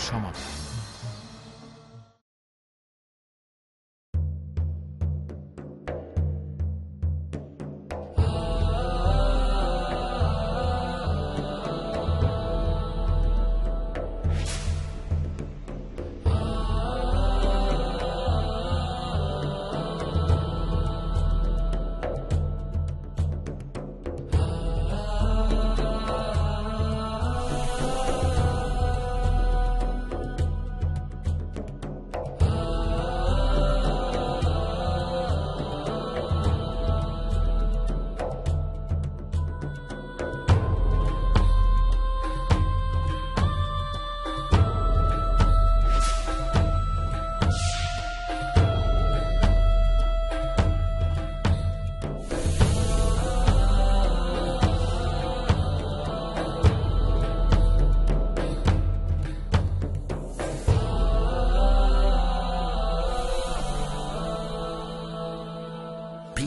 সমাধান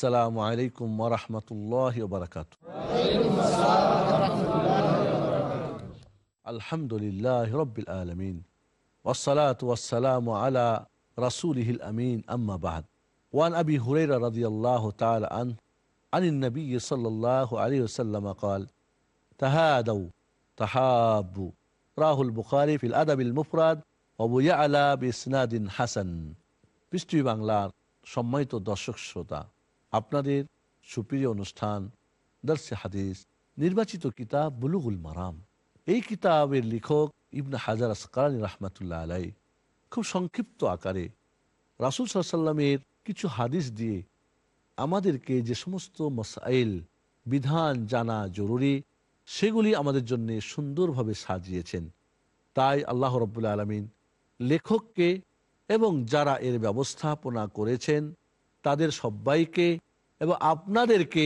আসসালামু আলাইকুম ওরহমতুল্লাহ বারকাত আলহামদুলিল্লাহ রবিল আলমিন والصلاة والسلام على رسوله الأمين أما بعد وعن أبي هريرة رضي الله تعالى عنه عن النبي صلى الله عليه وسلم قال تهادوا تحابوا راه البخاري في الأدب المفرد وابو يعلى بإسناد حسن পৃষ্টি বাংলার সম্মানিত দর্শক শ্রোতা আপনাদের সুপ্রিয় অনুষ্ঠান দর্শে হাদিস, নির্বাচিত কিতাব বুলুগুল মারাম। এই কিতাবের লেখক ইবনে হাজার আসকারানি রহমতুল্লাহ আলাই খুব সংক্ষিপ্ত আকারে রাসুল সাল্লামের কিছু হাদিস দিয়ে আমাদেরকে যে সমস্ত মসাইল, বিধান জানা জরুরি, সেগুলি আমাদের জন্য সুন্দরভাবে সাজিয়েছেন। তাই আল্লাহ রব্বুল্লা আলমিন লেখককে এবং যারা এর ব্যবস্থাপনা করেছেন তাদের সবাইকে এবং আপনাদেরকে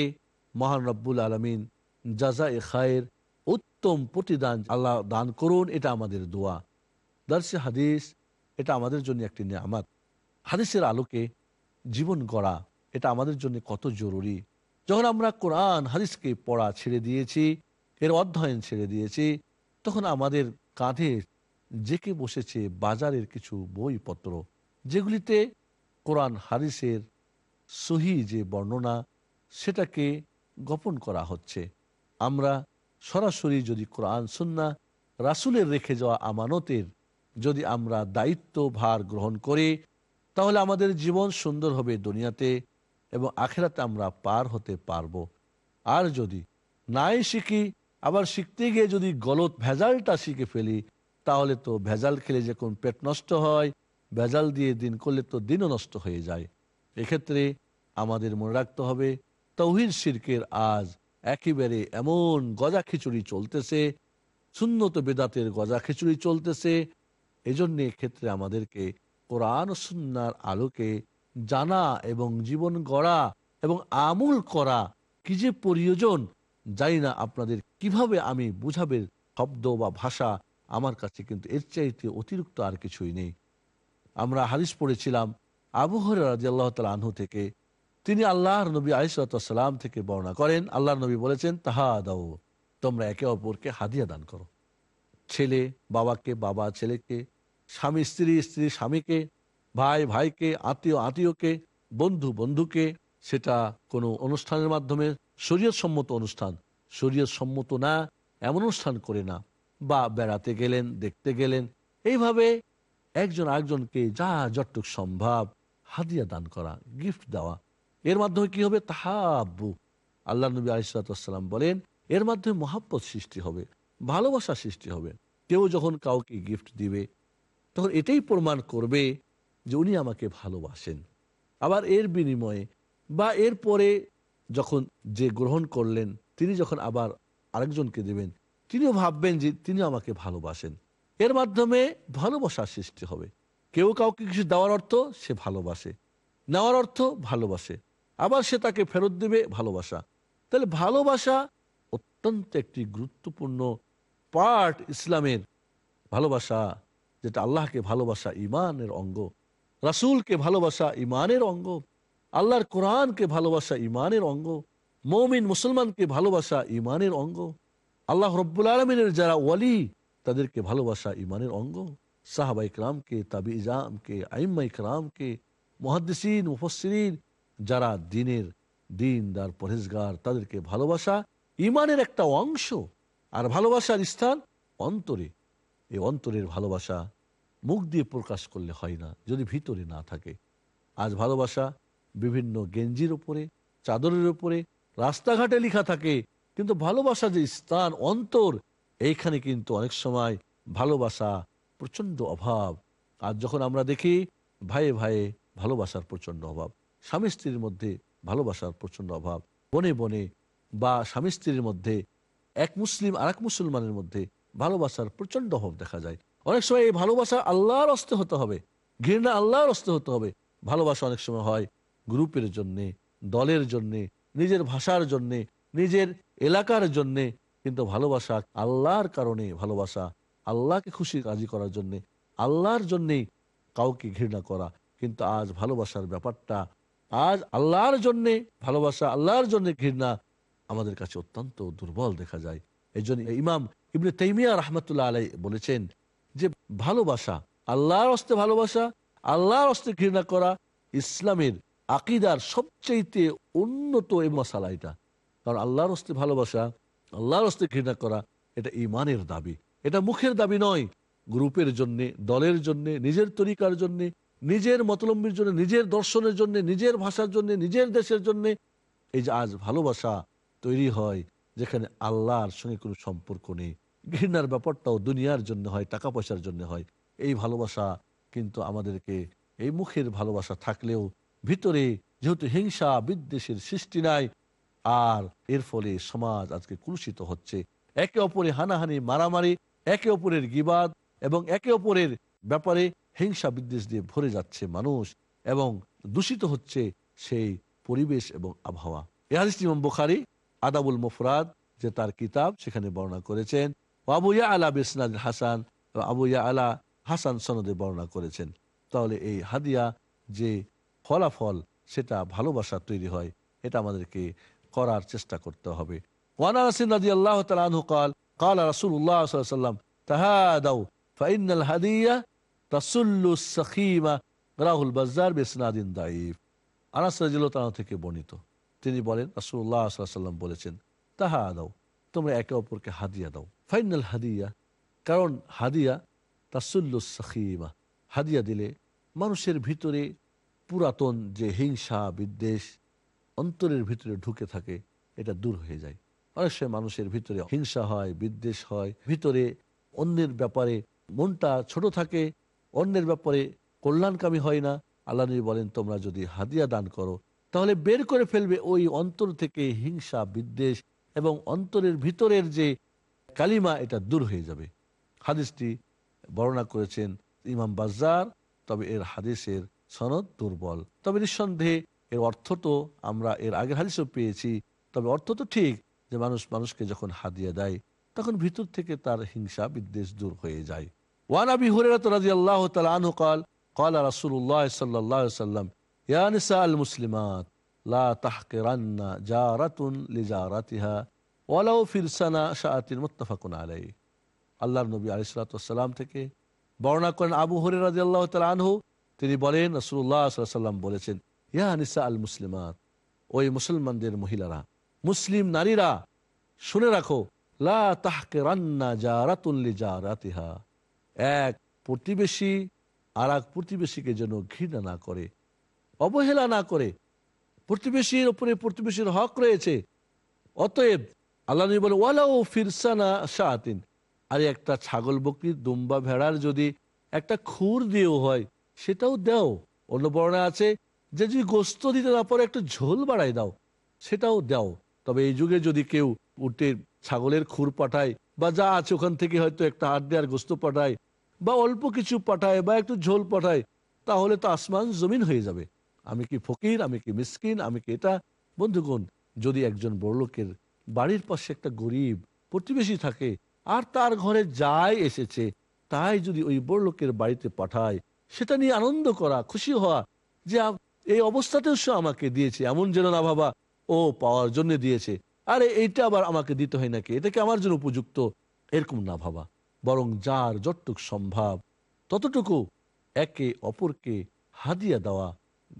মহান রব্বুল আলমিন জাজা এ খায়ের উত্তম প্রতিদান আল্লাহ দান করুন, এটা আমাদের দোয়া। দর্শে হাদিস, এটা আমাদের জন্য একটি নিয়ামাত। হাদিসের আলোকে জীবন গড়া, এটা আমাদের জন্য কত জরুরি। যখন আমরা কোরআন, হাদিসকে পড়া ছেড়ে দিয়েছি, এর অধ্যয়ন ছেড়ে দিয়েছি, তখন আমাদের কাঁধে জেকে বসেছে বাজারের কিছু বইপত্র, যেগুলিতে কোরআন হারিসের সহি যে বর্ণনা, সেটাকে গোপন করা হচ্ছে। আমরা সরাসরি যদি কোরআন সুন্না রাসুলের রেখে যাওয়া আমানতের যদি আমরা দায়িত্ব ভার গ্রহণ করি, তাহলে আমাদের জীবন সুন্দর হবে দুনিয়াতে এবং আখেরাতে আমরা পার হতে পারব। আর যদি নাই শিখি, আবার শিখতে গিয়ে যদি গলত ভেজালটা শিখে ফেলি, তাহলে তো ভেজাল খেলে যখন পেট নষ্ট হয়, ভেজাল দিয়ে দিন করলে তো দিনও নষ্ট হয়ে যায়। এক্ষেত্রে আমাদের মনে রাখতে হবে, তৌহিদ শিরকের আজ একেবারে এমন গজা খিচুড়ি চলতেছে, সুন্নত বেদাতের গজা খিচুড়ি চলতেছে। এজন্য ক্ষেত্রে আমাদেরকে কোরআন সুন্নার আলোকে জানা এবং জীবন গড়া এবং আমূল করা কি যে প্রয়োজন, জানি না আপনাদের কীভাবে আমি বুঝাবে শব্দ বা ভাষা আমার কাছে কিন্তু এর চাইতে অতিরিক্ত আর কিছুই নেই। আমরা হারিস পড়েছিলাম আবহর রাজি আল্লাহ তাল আনহু থেকে তিনি আল্লাহর নবী আলিসাল্লাম থেকে বর্ণনা করেন। আল্লাহর নবী বলেছেন তাহা দাও তোমরা একে অপরকে হাদিয়া দান করো। ছেলে বাবাকে, বাবা ছেলেকে, স্বামী, স্ত্রী স্ত্রী স্বামীকে, ভাই ভাইকে, আত্মীয় আত্মীয়কে, বন্ধু বন্ধুকে, সেটা কোনো অনুষ্ঠানের মাধ্যমে শরীয়ত সম্মত অনুষ্ঠান। শরীয়ত সম্মত না, এমন অনুষ্ঠান করে না। বা বেড়াতে গেলেন, দেখতে গেলেন। এইভাবে একজন আরেকজনকে যা যতটুক সম্ভব হাদিয়া দান করা গিফট দেওয়া। এর মাধ্যমে কি হবে? তাহাব্বু। আল্লাহ নবী আলিসাল্লাম বলেন, এর মাধ্যমে মহাব্বত সৃষ্টি হবে, ভালোবাসা সৃষ্টি হবে। কেউ যখন কাউকে গিফট দিবে, তখন এটাই প্রমাণ করবে যে উনি আমাকে ভালোবাসেন। আবার এর বিনিময়ে বা এরপরে যখন যে গ্রহণ করলেন, তিনি যখন আবার আরেকজনকে দেবেন, তিনিও ভাববেন যে তিনি আমাকে ভালোবাসেন। এর মাধ্যমে ভালোবাসার সৃষ্টি হবে। কেউ কাউকে কিছু দেওয়ার অর্থ সে ভালোবাসে। নেওয়ার অর্থ ভালোবাসে। আবার সে তাকে ফেরত দেবে ভালোবাসা। তাহলে ভালোবাসা অত্যন্ত একটি গুরুত্বপূর্ণ পার্ট ইসলামের ভালোবাসা, যেটা আল্লাহকে ভালোবাসা ইমানের অঙ্গ, রাসূলকে ভালোবাসা ইমানের অঙ্গ, আল্লাহর কোরআনকে ভালোবাসা ইমানের অঙ্গ, মৌমিন মুসলমানকে ভালোবাসা ইমানের অঙ্গ, আল্লাহ রব্বুল আলমিনের যারা ওয়ালি, তাদেরকে ভালোবাসা ইমানের অঙ্গ। সাহাবা ইকরামকে তাবি ইজাম ইজামকে আইম্মা ইকরামকে মহাদ্দিসিন মুফসরিন যারা দিনের দিনদার পরেজগার তাদেরকে ভালোবাসা ইমানের একটা অংশ আর ভালোবাসার স্থান অন্তরে এই অন্তরের ভালোবাসা মুখ দিয়ে প্রকাশ করলে হয় না যদি ভিতরে না থাকে আজ ভালোবাসা বিভিন্ন গেঞ্জির উপরে চাদরের উপরে রাস্তাঘাটে লেখা থাকে কিন্তু ভালোবাসা যে স্থান অন্তর এইখানে কিন্তু অনেক সময় ভালোবাসা প্রচণ্ড অভাব। আর যখন আমরা দেখি, ভাইয়ে ভাইয়ে ভালোবাসার প্রচণ্ড অভাব, স্বামী স্ত্রীর মধ্যে ভালোবাসার প্রচণ্ড অভাব, বনে বনে বা স্বামী স্ত্রীর মধ্যে, এক মুসলিম আর এক মুসলমানের মধ্যে ভালোবাসার প্রচণ্ড অভাব দেখা যায়। অনেক সময় এই ভালোবাসা আল্লাহর অস্তে হতে হবে, ঘৃণা আল্লাহর অস্তে হতে হবে। ভালোবাসা অনেক সময় হয় গ্রুপের জন্যে, দলের জন্যে, নিজের ভাষার জন্যে, নিজের এলাকার জন্যে, কিন্তু ভালোবাসা আল্লাহর কারণে ভালোবাসা আল্লাহকে খুশি রাজি করার জন্যে, আল্লাহর জন্যেই কাউকে ঘৃণা করা। কিন্তু আজ ভালোবাসার ব্যাপারটা, আজ আল্লাহর জন্যে ভালোবাসা, আল্লাহর জন্য ঘৃণা আমাদের কাছে অত্যন্ত দুর্বল দেখা যায়। এই জন্য ইমাম ইবনে তাইমিয়া রহমতুল্লাহ আলাই বলেছেন যে, ভালোবাসা, আল্লাহর হস্তে ভালোবাসা, আল্লাহর হস্তে ঘৃণা করা ইসলামের আকিদার সবচেয়ে উন্নত এই মশালা এটা। কারণ আল্লাহর হস্তে ভালোবাসা, আল্লাহর হস্তে ঘৃণা করা, এটা ইমানের দাবি। এটা মুখের দাবি নয়। গ্রুপের জন্য, দলের জন্য, নিজের তরিকার জন্য, নিজের মতলম্বীর জন্য, নিজের দর্শনের জন্য, নিজের ভাষার জন্য, নিজের দেশের জন্য এই যে আজ ভালোবাসা তৈরি হয়, যেখানে আল্লাহর সঙ্গে কোনো সম্পর্ক নেই। ঘৃণার ব্যাপারটাও দুনিয়ার জন্য হয় টাকা পয়সার জন্য হয়। এই ভালোবাসা কিন্তু আমাদেরকে এই মুখের ভালোবাসা থাকলেও ভিতরে যেহেতু হিংসা, বিদ্বেষের সৃষ্টি নাই, আর এর ফলে সমাজ আজকে কুলুষিত হচ্ছে। একে অপরে হানাহানি, মারামারি একে অপরের গিবাদ এবং একে অপরের ব্যাপারে হিংসা বিদ্বেষ দিয়ে ভরে যাচ্ছে মানুষ এবং দূষিত হচ্ছে সেই পরিবেশ এবং আবহাওয়া। এহাদিস বুখারি, আদাবুল মুফরাদ, যে তার কিতাব সেখানে বর্ণনা করেছেন। আবু ইয়া আলা বিসনাদ হাসান আবু ইয়া আলা হাসান সনদে বর্ণনা করেছেন। তাহলে এই হাদিয়া যে ফলাফল, সেটা ভালোবাসা তৈরি হয়, এটা আমাদেরকে করার চেষ্টা করতে হবে। ওয়ানা রাসিন রাজি আল্লাহ তালু কাল قال رسول الله صلى الله عليه وسلم تهادوا فإن الهدية تسل السخيمة রাহুল البزار بإسناد ضعيف আনাস রাদিয়াল্লাহু তাআলা থেকে বর্ণিত তিনি বলেন রাসূলুল্লাহ সাল্লাল্লাহু আলাইহি ওয়াসাল্লাম বলেছেন তাহা দাও তোমরা একে অপরকে হাদিয়া দাও ফাইনাল হাদিয়া কারণ হাদিয়া তাসুল্লু সাখিমা হাদিয়া দিলে মানুষের ভিতরে পুরাতন যে হিংসা বিদ্বেষ অন্তরের ভিতরে ঢুকে থাকে এটা দূর হয়ে যায় অনেক সময় মানুষের ভিতরে হিংসা হয়, বিদ্বেষ হয়। ভিতরে অন্যের ব্যাপারে মনটা ছোট থাকে, অন্যের ব্যাপারে কল্যাণকামী হয় না। আল্লাহ বলেন, তোমরা যদি হাদিয়া দান করো, তাহলে বের করে ফেলবে ওই অন্তর থেকে হিংসা, বিদ্বেষ এবং অন্তরের ভিতরের যে কালিমা, এটা দূর হয়ে যাবে। হাদিসটি বর্ণনা করেছেন ইমাম বাজার তবে এর হাদিসের সনদ দুর্বল। তবে নিঃসন্দেহে এর অর্থ তো আমরা এর আগের হাদিসও পেয়েছি, তবে অর্থ তো ঠিক। যে মানুষ মানুষকে যখন হাদিয়া দেয় তখন ভিতর থেকে তার হিংসা বিদ্বেষ দূর হয়ে যায় ওয়ান আবি হুরায়রা রাদিয়াল্লাহু তাআলা আনহু قال قال رسول الله صلى الله عليه وسلم يا نساء المسلمات لا تحقرن جارة لجارتها ولو فرسنا شاءت متفق عليه আল্লাহর নবী আলিসাল্লাম থেকে বর্ণনা করেন আবু হরে রাজি আল্লাহ আনহু তিনি বলেন রসুল্লাহ সাল্লাম বলেছেন ইয়া নিসা আল মুসলিমাত ওই মুসলমানদের মহিলারা মুসলিম নারীরা, শুনে রাখো, লা রান্না এক প্রতিবেশী আর এক প্রতিবেশীকে যেন ঘৃণা না করে, অবহেলা না করে। প্রতিবেশীর উপরে প্রতিবেশীর হক রয়েছে। অতএব আল্লাহ নবী বলে ওয়ালাও ফিরসানা শাহাতিন আর একটা ছাগল বকরি, দুম্বা ভেড়ার যদি একটা খুর দিয়েও হয়, সেটাও দেও। অন্য বর্ণা আছে, যে যদি গোস্ত দিতে না পারে, একটা ঝোল বাড়াই দাও, সেটাও দাও। তবে এই যুগে যদি কেউ উঠে ছাগলের খুর পাঠায় বা যা আছে ওখান থেকে হয়তো একটা হাত দেওয়ার গোস্ত পাঠায় বা অল্প কিছু পাঠায় বা একটু ঝোল পাঠায়, তাহলে তো আসমান জমিন হয়ে যাবে। আমি কি ফকির? আমি কি মিসকিন? আমি কি এটা? বন্ধুগণ, যদি একজন বড়লোকের বাড়ির পাশে একটা গরিব প্রতিবেশী থাকে আর তার ঘরে যাই এসেছে, তাই যদি ওই বড়লোকের বাড়িতে পাঠায়, সেটা নিয়ে আনন্দ করা, খুশি হওয়া, যে এই অবস্থাতেও সে আমাকে দিয়েছে, এমন যেন না ভাবা ও পাওয়ার জন্য দিয়েছে। আরে, এইটা আবার আমাকে দিতে হয় নাকি? এটাকে আমার জন্য উপযুক্ত? এরকম না ভাবা। বরং যার যতটুক সম্ভব, ততটুকু একে অপরকে হাদিয়া দেওয়া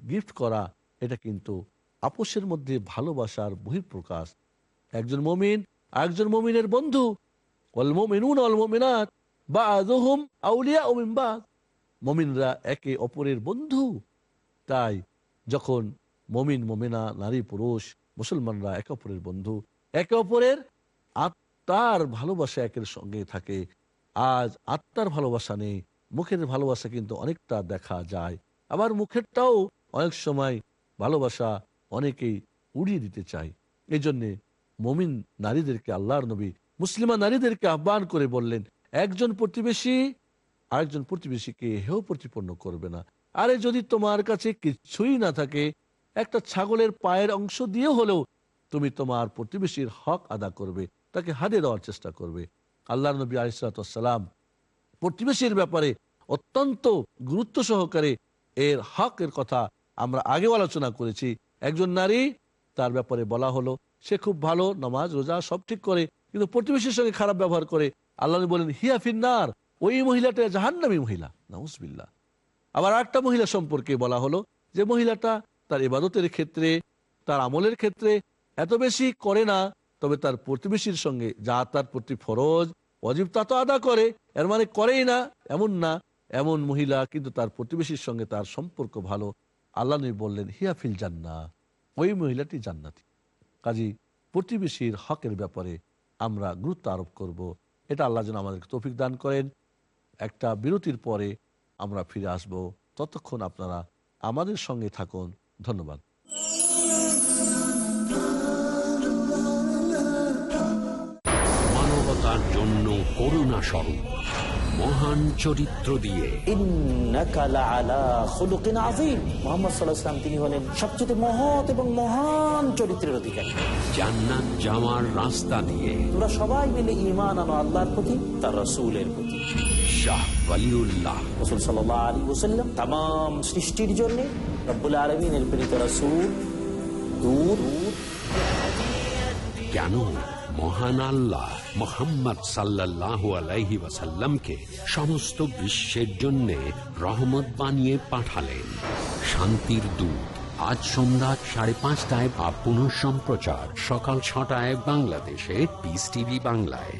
গিফট করা, এটা কিন্তু আপোষের মধ্যে ভালোবাসার বহিঃপ্রকাশ। একজন মমিন আরেকজন মমিনের বন্ধু। বা আউলিয়া মমিনরা একে অপরের বন্ধু। তাই যখন মমিন, মমিনা, নারী, পুরুষ মুসলমানরা একে অপরের বন্ধু, একে অপরের আত্মার ভালোবাসা একের সঙ্গে থাকে। আজ আত্মার ভালোবাসা নেই, মুখের ভালোবাসা কিন্তু অনেকটা দেখা যায়। আবার মুখেরটাও অনেক সময় ভালোবাসা অনেকেই উড়িয়ে দিতে চায়। এই জন্যে মমিন নারীদেরকে আল্লাহর নবী, মুসলিমা নারীদেরকে আহ্বান করে বললেন, একজন প্রতিবেশী আরেকজন প্রতিবেশীকে হেও প্রতিপন্ন করবে না। আরে যদি তোমার কাছে কিছুই না থাকে একটা ছাগলের পায়ের অংশ দিয়ে হলেও তুমি তোমার প্রতিবেশীর হক আদা করবে, তাকে হাতে দেওয়ার চেষ্টা করবে। আল্লাহ নবী আলিসালাম প্রতিবেশীর ব্যাপারে অত্যন্ত গুরুত্ব সহকারে এর হকের কথা আমরা আগেও আলোচনা করেছি। একজন নারী, তার ব্যাপারে বলা হলো, সে খুব ভালো, নামাজ, রোজা সব ঠিক করে, কিন্তু প্রতিবেশীর সঙ্গে খারাপ ব্যবহার করে। আল্লাহ বলেন, হিয়া ফিন্নার, ওই মহিলাটা জাহান্নামী মহিলা। নাউজবিল্লা আবার আরেকটা মহিলা সম্পর্কে বলা হলো, যে মহিলাটা তার ইবাদতের ক্ষেত্রে, তার আমলের ক্ষেত্রে এত বেশি করে না, তবে তার প্রতিবেশীর সঙ্গে যা তার প্রতি ফরজ অজীব তা তো আদা করে, এর মানে করেই না, এমন না, এমন মহিলা কিন্তু তার প্রতিবেশীর সঙ্গে তার সম্পর্ক ভালো। আল্লাহ নবী বললেন হিয়াফিল জান্না ওই মহিলাটি জান্নাতি। কাজী, প্রতিবেশীর হকের ব্যাপারে আমরা গুরুত্ব আরোপ করব। এটা আল্লাহ যেন আমাদেরকে তৌফিক দান করেন। একটা বিরতির পরে আমরা ফিরে আসব। ততক্ষণ আপনারা আমাদের সঙ্গে থাকুন। ধন্যবাদ। মানবতার জন্য করুণা স্বরূপ মহান চরিত্র দিয়ে। ইন্নাকা লাআলা খুলুকিন আযীম। মুহাম্মদ সাল্লাল্লাহু তিনি হলেন সবচেয়ে মহৎ এবং মহান চরিত্রের অধিকারী। জান্নাত যাওয়ার রাস্তা দিয়ে। তোমরা সবাই মিলে ঈমান আনো আল্লাহর প্রতি তার রাসূলের প্রতি। বাদশাহ ওসাল্লাম সৃষ্টির জন্য রসুল কেন মহান আল্লাহ মোহাম্মদ সাল্লাহ আলাইহি ওয়াসাল্লামকে সমস্ত বিশ্বের জন্য রহমত বানিয়ে পাঠালেন? শান্তির দূত। আজ সন্ধ্যা সাড়ে পাঁচটায় বা পুনঃ সম্প্রচার সকাল ছটায় বাংলাদেশে। পিস টিভি বাংলায়।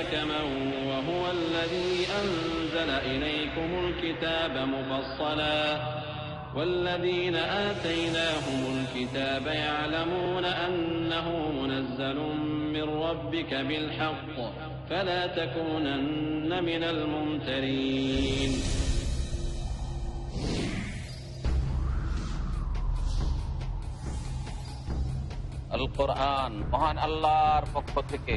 حكما وهو الذي أنزل إليكم الكتاب مفصلا والذين آتيناهم الكتاب يعلمون أنه منزل من ربك بالحق فلا تكونن من الممترين আল কোরআন মহান আল্লাহর পক্ষ থেকে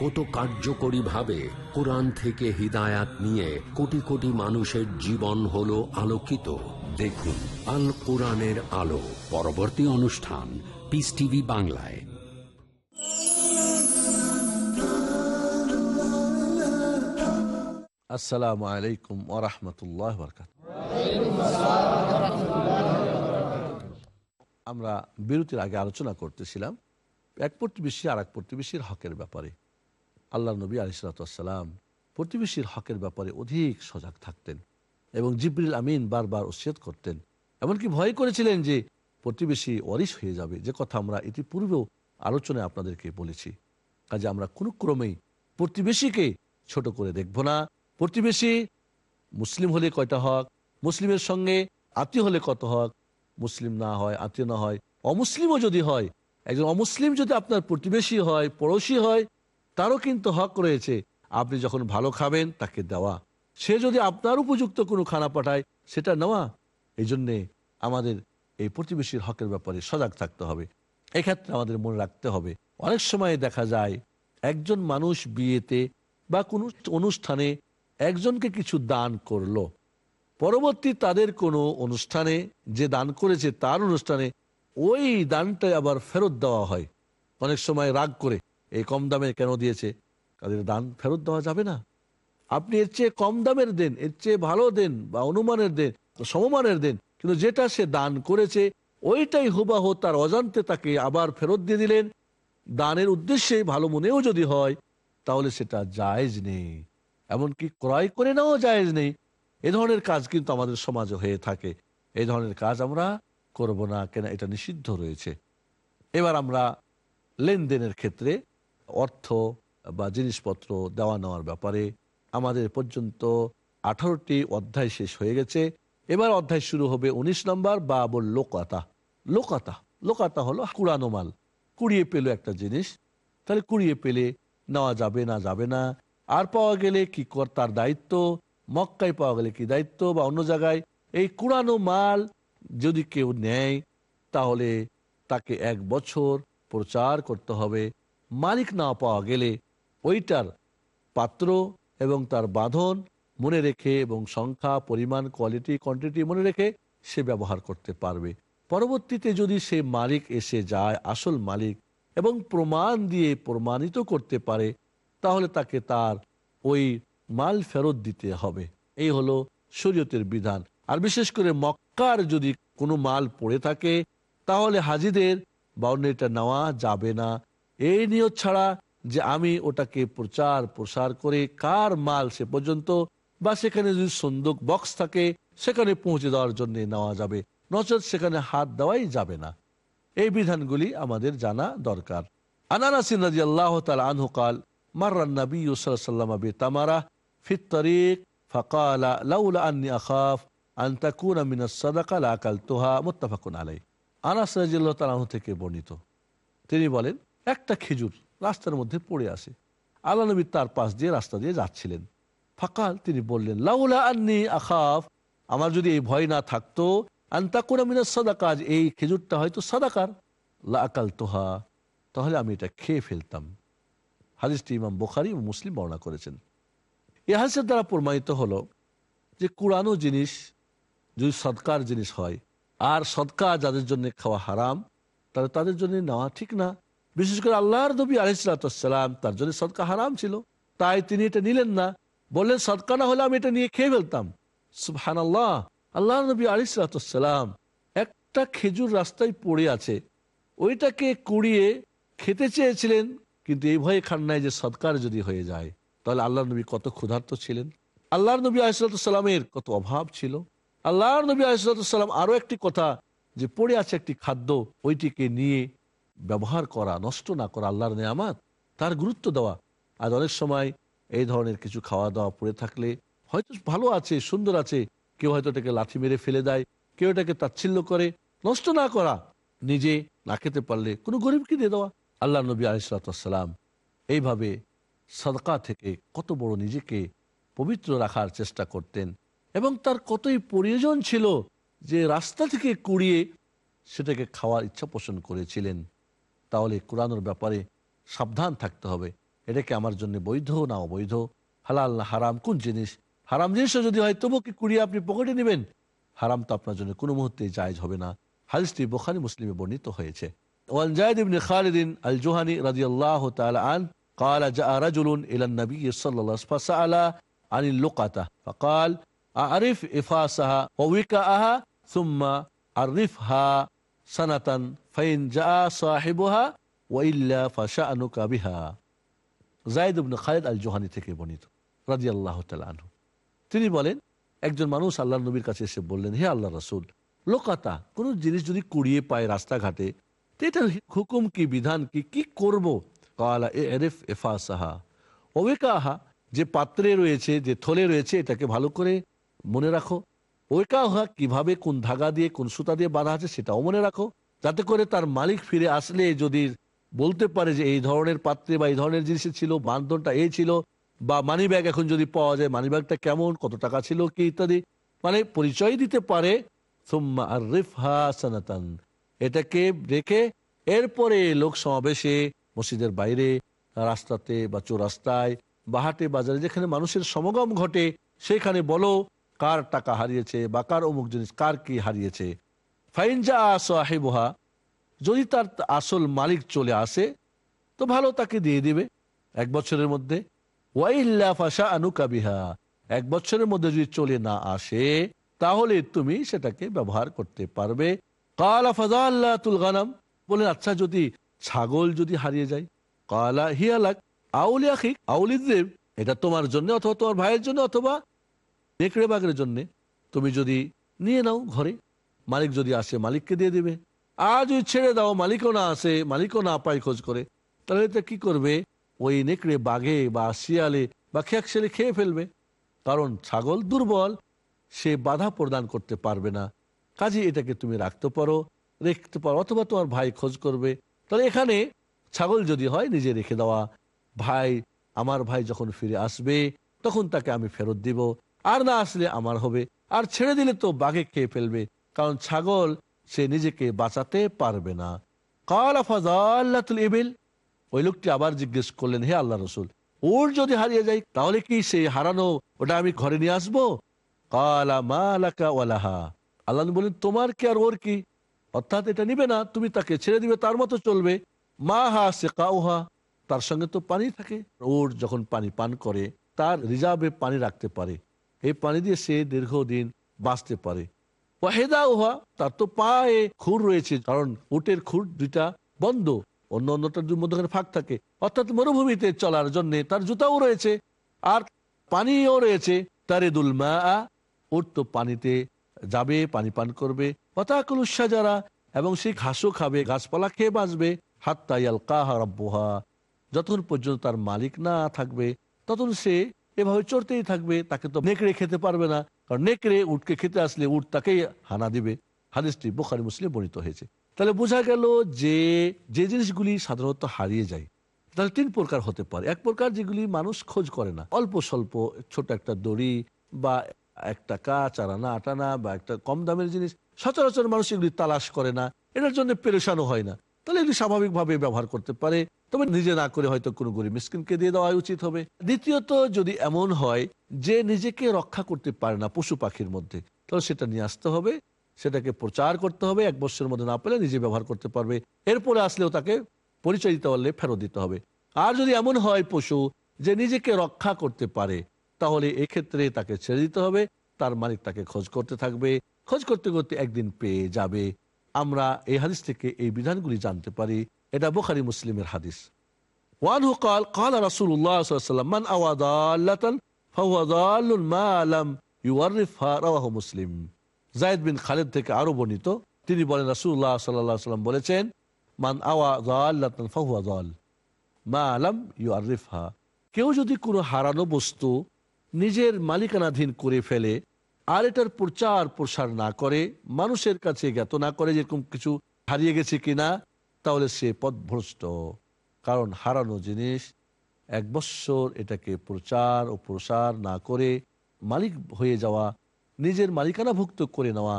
কত কার্যকরী ভাবে কোরআন থেকে হিদায়াত নিয়ে কোটি কোটি মানুষের জীবন হলো আলোকিত। দেখুন, আল কোরআনের আলো। পরবর্তী অনুষ্ঠান পিস টিভি বাংলায়। আসসালামু আলাইকুম ওরহমতুল্লাহ আমরা বিরতির আগে আলোচনা করতেছিলাম এক প্রতিবেশী আর এক প্রতিবেশীর হকের ব্যাপারে। আল্লাহ নবী আলিসালাম প্রতিবেশীর হকের ব্যাপারে অধিক সজাগ থাকতেন এবং জিবরিল আমিন বারবার উচ্ছেদ করতেন। এমনকি ভয় করেছিলেন যে প্রতিবেশী অরিস হয়ে যাবে। যে কথা আমরা ইতিপূর্বেও আলোচনায় আপনাদেরকে বলেছি। কাজে আমরা কোনো ক্রমেই প্রতিবেশীকে ছোট করে দেখব না। প্রতিবেশী মুসলিম হলে কয়টা হক? মুসলিমের সঙ্গে আত্মীয় হলে কত হক? মুসলিম না হয়, আত্মীয় না হয়, অমুসলিমও যদি হয়, একজন অমুসলিম যদি আপনার প্রতিবেশী হয়, পড়োশী হয় তারও কিন্তু হক রয়েছে। আপনি যখন ভালো খাবেন, তাকে দেওয়া। সে যদি আপনার উপযুক্ত কোনো খানা পাঠায়, সেটা নেওয়া। এই জন্যে আমাদের এই প্রতিবেশীর হকের ব্যাপারে সজাগ থাকতে হবে। এক্ষেত্রে আমাদের মনে রাখতে হবে, অনেক সময় দেখা যায়, একজন মানুষ বিয়েতে বা কোনো অনুষ্ঠানে একজনকে কিছু দান করল। পরবর্তী তাদের কোনো অনুষ্ঠানে যে দান করেছে, তার অনুষ্ঠানে ওই দানটা আবার ফেরত দেওয়া হয়। অনেক সময় রাগ করে এই কম দামে কেন দিয়েছে? তাদের দান ফেরত দেওয়া যাবে না? আপনি এর চেয়ে কম দামের দেন, এর চেয়ে ভালো দেন, বা অনুমানের দেন সমমানের দেন, কিন্তু যেটা সে দান করেছে, ওইটাই হুবাহ তার অজান্তে তাকে আবার ফেরত দিয়ে দিলেন। দানের উদ্দেশ্যে ভালো মনেও যদি হয়, তাহলে সেটা জায়েজ নেই। এমনকি ক্রয় করে নেওয়া জায়েজ নেই। এ ধরনের কাজ কিন্তু আমাদের সমাজে হয়ে থাকে। এই ধরনের কাজ আমরা করব না কেন? এটা নিষিদ্ধ রয়েছে। এবার আমরা লেনদেনের ক্ষেত্রে অর্থ বা জিনিসপত্র দেওয়া নেওয়ার ব্যাপারে আমাদের পর্যন্ত আঠারোটি অধ্যায় শেষ হয়ে গেছে। এবার অধ্যায় শুরু হবে ১৯ নম্বর বা বল লোকাতা। লোকাতা লোকাতা হলো কুড়ানো মাল। কুড়িয়ে পেল একটা জিনিস। তাহলে কুড়িয়ে পেলে নেওয়া যাবে না যাবে না। আর পাওয়া গেলে কি কর, তার দায়িত্ব। মক্কায় পাওয়া গেলে কি দায়িত্ব? বা অন্য জায়গায় এই কুড়ানো মাল যদি কেউ নেয়, তাহলে তাকে এক বছর প্রচার করতে হবে। মালিক না পাওয়া গেলে ওইটার পাত্র এবং তার বাঁধন মনে রেখে এবং সংখ্যা, পরিমাণ কোয়ালিটি কোয়ান্টিটি মনে রেখে সে ব্যবহার করতে পারবে। পরবর্তীতে যদি সে মালিক এসে যায়, আসল মালিক, এবং প্রমাণ দিয়ে প্রমাণিত করতে পারে, তাহলে তাকে তার ওই মাল ফেরত দিতে হবে। এই হলো শরীয়তের বিধান। আর বিশেষ করে মক্কার যদি কোনো মাল পড়ে থাকে, তাহলে হাজিদের বাউন্ডারিটা নেওয়া যাবে না। এই নিয়ত ছাড়া যে আমি ওটাকে প্রচার প্রসার করে কার মাল সে পর্যন্ত বা সেখানে যদি সন্দুক বক্স থাকে, সেখানে পৌঁছে দেওয়ার জন্য নেওয়া যাবে। নচেত সেখানে হাত দেওয়াই যাবে না। এই বিধানগুলি আমাদের জানা দরকার। আনানাসিন নদী আল্লাহ তাল আনহু আমিনা আকাল তোহা আনাস থেকে বর্ণিত। তিনি বলেন একটা খেজুর রাস্তার মধ্যে পড়ে আসে আল্লাহ নবী তার পাশ দিয়ে রাস্তা দিয়ে যাচ্ছিলেন। ফাকাল, তিনি বললেন, লাউলা আন্নি আখাফ। আমার যদি এই ভয় না থাকতো, আন্তাকুনা মিনাস সাদাকাজ এই খেজুরটা হয়তো সাদাকার। লা আকাল তোহা তাহলে আমি এটা খেয়ে ফেলতাম। হাদিসটি ইমাম বোখারি ও মুসলিম বর্ণনা করেছেন। এই হাদিসের দ্বারা প্রমাণিত হলো যে কুরানো জিনিস, যদি সৎকার জিনিস হয়, আর সৎকার যাদের জন্য খাওয়া হারাম, তাহলে তাদের জন্য নেওয়া ঠিক না। বিশেষ করে আল্লাহর নবী আলিসাল্লাম তার জন্য সৎকা হারাম ছিল। তাই তিনি এটা নিলেন না। বললেন সৎকা না হলে আমি এটা নিয়ে খেয়ে ফেলতাম। সুবহান আল্লাহ আল্লাহ নবী আলিসাল্লাম একটা খেজুর রাস্তায় পড়ে আছে। ওইটাকে কুড়িয়ে খেতে চেয়েছিলেন, কিন্তু এই ভয়ে খান নাই যে সৎকার যদি হয়ে যায়। তাহলে আল্লাহ নবী কত ক্ষুধার্ত ছিলেন। আল্লাহর নবী আলিসাল্লামের কত অভাব ছিল। আল্লাহর নবী আলিসাল্লাম আরও একটি কথা যে পড়ে আছে একটি খাদ্য, ওইটিকে নিয়ে ব্যবহার করা, নষ্ট না করা আল্লাহর নেয়ামাত, তার গুরুত্ব দেওয়া। আজ অনেক সময় এই ধরনের কিছু খাওয়া দাওয়া পড়ে থাকলে হয়তো ভালো আছে, সুন্দর আছে, কেউ হয়তো এটাকে লাথি মেরে ফেলে দেয়, কেউ এটাকে তাচ্ছিল্য করে, নষ্ট না করা, নিজে না খেতে পারলে কোনো গরিবকে দিয়ে দেওয়া। আল্লাহ নবী আলিসাল্লাম এইভাবে সদকা থেকে কত বড় নিজেকে পবিত্র রাখার চেষ্টা করতেন এবং তার কতই প্রয়োজন ছিল যে রাস্তা থেকে কুড়িয়ে সেটাকে খাওয়ার ইচ্ছা পোষণ করেছিলেন। তাহলে কোরআনোর ব্যাপারে সাবধান থাকতে হবে এটা কি আমার জন্য বৈধ না অবৈধ হালাল না হারাম কোন জিনিস হারাম জিনিসও যদি হয় তবু কি কুড়িয়ে আপনি পকেটে নেবেন হারাম তো আপনার জন্য কোনো মুহূর্তে জায়জ হবে না হাদিসটি বোখারি মুসলিমে বর্ণিত হয়েছে وعن زيد بن خالد الجهني رضي الله تعالى عنه قال جاء رجل إلى النبي صلى الله عليه وسلم فسأل عن اللقطة فقال أعرف إفاسها ووكاءها ثم عرفها আল থেকে আল্লাহ তিনি বলেন, একজন মানুষ আল্লাহ নবীর কাছে এসে বললেন, হে আল্লাহ রসুল, লোকাতা, কোন জিনিস যদি কুড়িয়ে পায় রাস্তাঘাটে, তো এটার হুকুম কি, বিধান কি কি করব? এফা সাহা যে পাত্রে রয়েছে, যে থলে রয়েছে, এটাকে ভালো করে মনে রাখো। ওয়েকাহা কীভাবে কোন ধাগা দিয়ে, কোন সুতা দিয়ে বাঁধা আছে সেটাও মনে রাখো। যাতে করে তার মালিক ফিরে আসলে যদি বলতে পারে যে এই ধরনের পাত্রে বা এই ধরনের জিনিস ছিল, বান্ধনটা এই ছিল, বা মানি ব্যাগ এখন যদি পাওয়া যায় মানি ব্যাগটা কেমন, কত টাকা ছিল, কি ইত্যাদি মানে পরিচয় দিতে পারে। এটাকে রেখে এরপরে লোক সমাবেশে মসজিদের বাইরে, রাস্তাতে বা চৌরাস্তায় বা হাটে বাজারে যেখানে মানুষের সমাগম ঘটে, সেখানে বলো কার টাকা হারিয়েছে বা কার অমুক জিনিস, কার কি হারিয়েছে? ফাইনজা সাহেবহা, যদি তার আসল মালিক চলে আসে, তো ভালো তাকে দিয়ে দিবে। এক বছরের মধ্যে ওয়াইল্লা ফাশা আনুকাবিহা এক বছরের মধ্যে যদি চলে না আসে, তাহলে তুমি সেটাকে ব্যবহার করতে পারবে। কালা ফাজা আল্লাহ তুল গানাম বলেন আচ্ছা যদি ছাগল যদি হারিয়ে যায়, কালা হিয়ালাক আউলি আখিক আউলি দেব এটা তোমার জন্য অথবা তোমার ভাইয়ের জন্য অথবা নেকড়ে বাগের জন্য তুমি যদি নিয়ে নাও ঘরে, মালিক যদি আসে মালিককে দিয়ে দিবে। আর যদি ছেড়ে দাও, মালিকও না আসে, মালিকও না পায় খোঁজ করে, তাহলে এটা কি করবে? ওই নেকড়ে বাঘে বা শিয়ালে বা খেয়াকশেলে খেয়ে ফেলবে। কারণ ছাগল দুর্বল, সে বাধা প্রদান করতে পারবে না। কাজে এটাকে তুমি রাখতে পারো, রেখতে পারো, অথবা তোমার ভাই খোঁজ করবে। তাহলে এখানে ছাগল যদি হয়, নিজে রেখে দেওয়া। ভাই, আমার ভাই যখন ফিরে আসবে, তখন তাকে আমি ফেরত দিব। আর না আসলে আমার হবে। আর ছেড়ে দিলে তো বাঘে খেয়ে ফেলবে, কারণ ছাগল সে নিজেকে বাঁচাতে পারবে না। কাল ওই লোকটি আবার জিজ্ঞেস করলেন, হে আল্লাহ রসুল, ওর যদি হারিয়ে যায়, তাহলে কি সে হারানো ওটা আমি ঘরে নিয়ে আসব? কালা মালাকা ওয়ালাহা। আল্লাহ বলেন তোমার কি আর ওর কি? অর্থাৎ এটা নিবে না, তুমি তাকে ছেড়ে দিবে, তার মতো চলবে। মা হা সে কাউহা তার সঙ্গে তো পানি থাকে। ওর যখন পানি পান করে, তার রিজার্ভে পানি রাখতে পারে। এই পানি দিয়ে সে দীর্ঘদিন বাঁচতে পারে। ওয়াহেদা উহা তার তো পায়ে খুর রয়েছে, কারণ উটের খুর দুইটা বন্ধ, অন্য অন্যটার মধ্যখানে ফাঁক থাকে। অর্থাৎ মরুভূমিতে চলার জন্য তার জুতাও রয়েছে, আর পানিও রয়েছে। তারে দুলমা উট তো পানিতে যাবে, পানি পান করবে। অতাকুল যারা এবং সে ঘাসও খাবে, গাছপালা খেয়ে বাঁচবে। হাত তাইয়াল কাহা রব্বহা, যতক্ষণ পর্যন্ত তার মালিক না থাকবে, ততক্ষণ সে এভাবে চড়তেই থাকবে, তাকে তো নেকড়ে খেতে পারবে না। কারণ নেকড়ে উটকে খেতে আসলে উট তাকেই হানা দিবে। হাদিসটি বোখারি মুসলিম বর্ণিত হয়েছে। তাহলে বোঝা গেল যে যে জিনিসগুলি সাধারণত হারিয়ে যায়, তাহলে তিন প্রকার হতে পারে। এক প্রকার যেগুলি মানুষ খোঁজ করে না। অল্প স্বল্প, ছোট একটা দড়ি বা এক টাকা চারানা আটানা বা একটা কম দামের জিনিস, সচরাচর মানুষ এগুলি তালাশ করে না। এটার জন্য পেরেশানো হয় না। তাহলে এগুলি স্বাভাবিকভাবে ব্যবহার করতে পারে। তবে নিজে না করে হয়তো কোনো গরিব মিসকিনকে দিয়ে দেওয়া উচিত হবে। দ্বিতীয়ত, যদি এমন হয় যে নিজেকে রক্ষা করতে পারে না পশু পাখির মধ্যে, তাহলে সেটা নিয়ে আসতে হবে, সেটাকে প্রচার করতে হবে, এক বছরের মধ্যে না পেলে নিজে ব্যবহার করতে পারবে। এরপরে আসলেও তাকে পরিচয় দিতে পারলে ফেরত দিতে হবে। আর যদি এমন হয় পশু যে নিজেকে রক্ষা করতে পারে, তাহলে এক্ষেত্রে তাকে ছেড়ে দিতে হবে, তার মালিক তাকে খোঁজ করতে থাকবে। খোঁজ করতে করতে একদিন পেয়ে যাবে। আমরা এই হাদিস থেকে এই বিধানগুলি জানতে পারি। এটা বুখারি মুসলিমের হাদিস। ওয়ানহু কাল কাল মান আওয়াদাল্লাতান মুসলিম। জায়েদ বিন থেকে বর্ণিত, তিনি বলেন বলেছেন কেউ যদি কোনো হারানো বস্তু নিজের মালিকানাধীন করে ফেলে, আর এটার প্রচার প্রসার না করে, মানুষের কাছে জ্ঞাত না করে যেরকম কিছু হারিয়ে গেছে কিনা তাহলে সে পথভ্রষ্ট, কারণ হারানো জিনিস এক বৎসর এটাকে প্রচার ও প্রসার না করে মালিক হয়ে যাওয়া, নিজের মালিকানাভুক্ত করে নেওয়া,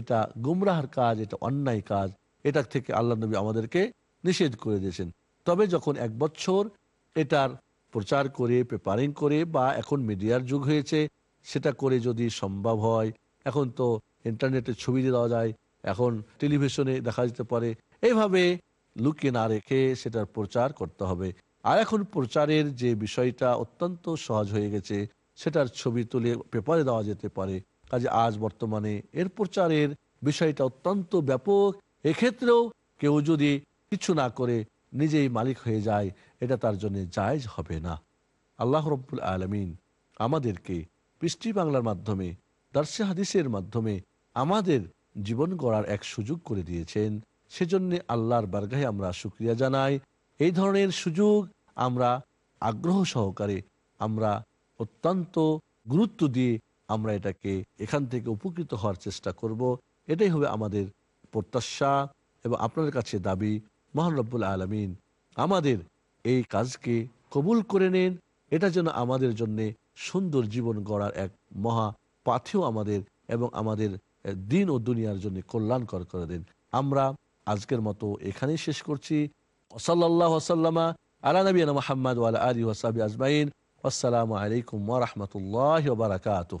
এটা গুমরাহার কাজ, এটা অন্যায় কাজ, এটা থেকে আল্লাহ নবী আমাদেরকে নিষেধ করে দিয়েছেন। তবে যখন এক বছর এটার প্রচার করে পেপারিং করে বা এখন মিডিয়ার যুগ হয়েছে, সেটা করে যদি সম্ভব হয়, এখন তো ইন্টারনেটে ছবি দেওয়া যায়, এখন টেলিভিশনে দেখা যেতে পারে এইভাবে লুকিয়ে না রেখে সেটার প্রচার করতে হবে। আর এখন প্রচারের যে বিষয়টা অত্যন্ত সহজ হয়ে গেছে, সেটার ছবি তুলে পেপারে দেওয়া যেতে পারে। কাজে আজ বর্তমানে এর প্রচারের বিষয়টা অত্যন্ত ব্যাপক। এক্ষেত্রেও কেউ যদি কিছু না করে নিজেই মালিক হয়ে যায়, এটা তার জন্য জায়জ হবে না। আল্লাহ রব্বুল আলমিন আমাদেরকে পৃষ্টি বাংলার মাধ্যমে দার্সে হাদিসের মাধ্যমে আমাদের জীবন গড়ার এক সুযোগ করে দিয়েছেন। সেজন্য আল্লাহর বারগাহে আমরা সুক্রিয়া জানাই। এই ধরনের সুযোগ আমরা আগ্রহ সহকারে, আমরা অত্যন্ত গুরুত্ব দিয়ে আমরা এটাকে এখান থেকে উপকৃত হওয়ার চেষ্টা করব। এটাই হবে আমাদের প্রত্যাশা এবং আপনাদের কাছে দাবি, মহান রব্বুল আলমিন আমাদের এই কাজকে কবুল করে নেন। এটা যেন আমাদের জন্য সুন্দর জীবন গড়ার এক মহা পাথেও আমাদের এবং আমাদের দিন ও দুনিয়ার জন্য কল্যাণকর করে দেন। আমরা আজকের মতো এখানেই শেষ করছি। ওসল্লাহ ওসাল্লামা আলা নবীনা মোহাম্মদ ওয়ালা আলী ওসাবি আজমাইন। আসসালামু আলাইকুম ওরহমতুল্লাহ বারাকাতুহ।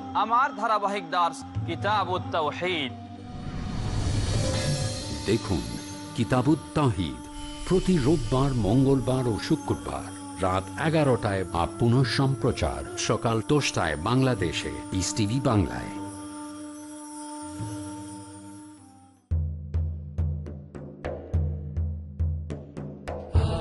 আমার ধারাবাহিক দাস কিতাব দেখুন, কিতাবুত্তাহিদ, প্রতি রোববার, মঙ্গলবার ও শুক্রবার রাত এগারোটায় বা পুনঃ সম্প্রচার সকাল দশটায় বাংলাদেশে ইস টিভি বাংলায়।